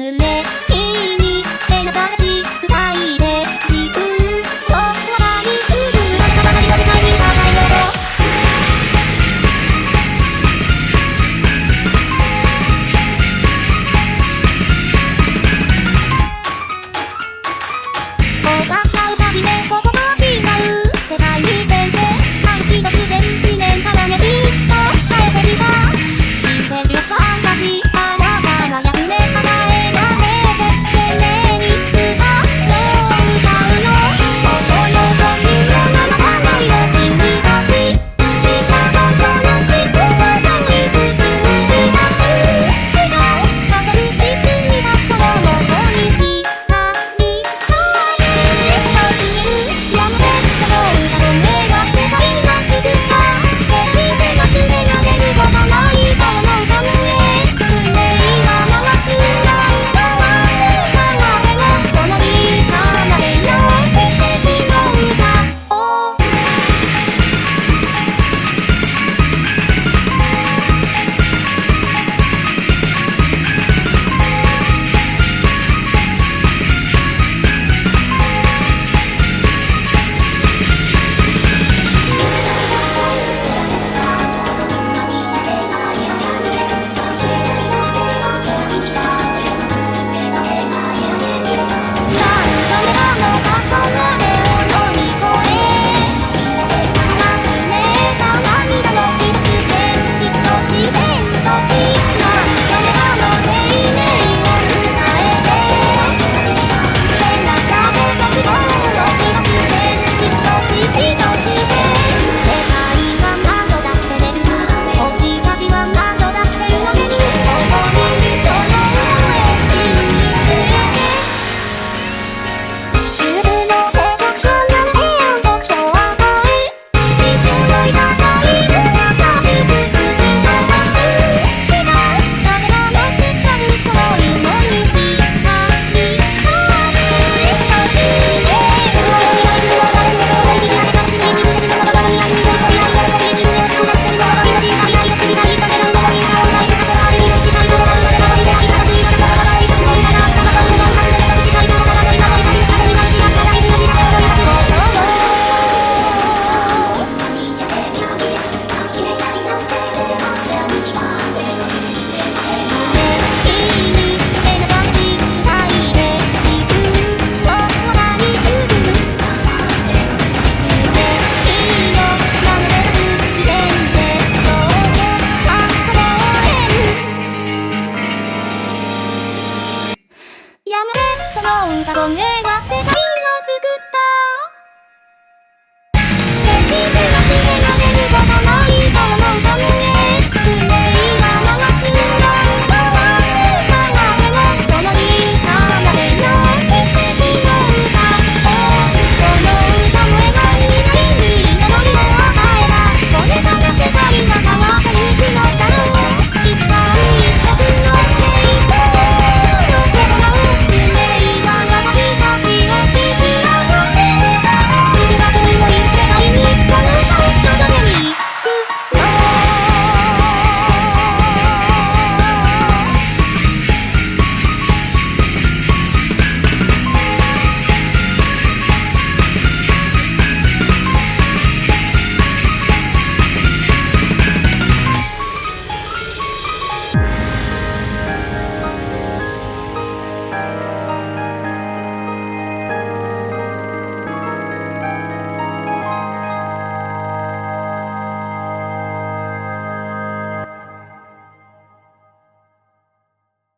Yeah. 声は世界